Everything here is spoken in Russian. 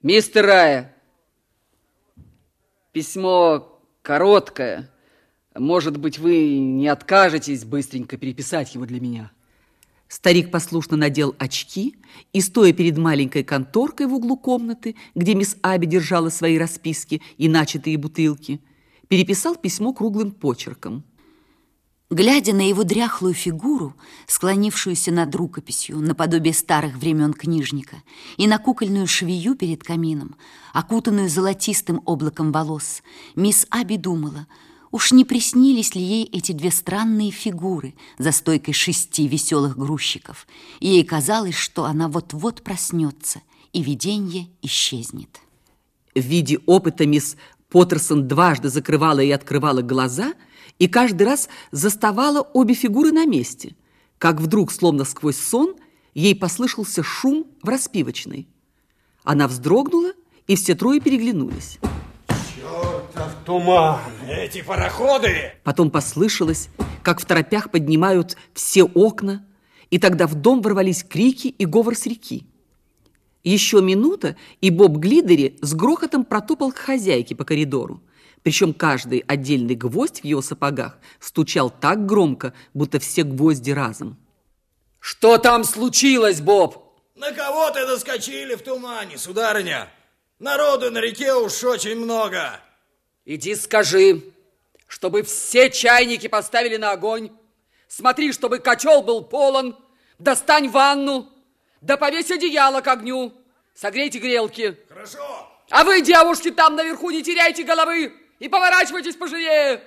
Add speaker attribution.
Speaker 1: Мистер Рая, письмо короткое. Может быть, вы не откажетесь быстренько переписать его для меня?
Speaker 2: Старик послушно надел очки и, стоя перед маленькой конторкой в углу комнаты, где мисс Аби держала свои расписки и начатые бутылки, переписал письмо круглым почерком.
Speaker 3: Глядя на его дряхлую фигуру, склонившуюся над рукописью, наподобие старых времен книжника, и на кукольную швею перед камином, окутанную золотистым облаком волос, мисс Аби думала, уж не приснились ли ей эти две странные фигуры за стойкой шести веселых грузчиков, и ей казалось, что она вот-вот проснется, и видение исчезнет.
Speaker 2: В виде опыта мисс Поттерсон дважды закрывала и открывала глаза – и каждый раз заставала обе фигуры на месте, как вдруг, словно сквозь сон, ей послышался шум в распивочной. Она вздрогнула, и все трое переглянулись.
Speaker 4: Чертов туман! Эти пароходы!
Speaker 2: Потом послышалось, как в торопях поднимают все окна, и тогда в дом ворвались крики и говор с реки. Еще минута, и Боб Глидери с грохотом протопал к хозяйке по коридору. Причем каждый отдельный гвоздь в его сапогах стучал так громко, будто все гвозди разом.
Speaker 1: Что там случилось, Боб?
Speaker 4: На кого ты доскочили в тумане, сударыня? Народу на реке уж очень много.
Speaker 1: Иди скажи, чтобы все чайники поставили на огонь. Смотри, чтобы котел был полон. Достань ванну. Да повесь одеяло к огню. Согрейте грелки.
Speaker 4: Хорошо.
Speaker 1: А вы, девушки, там наверху не теряйте головы и поворачивайтесь поживее.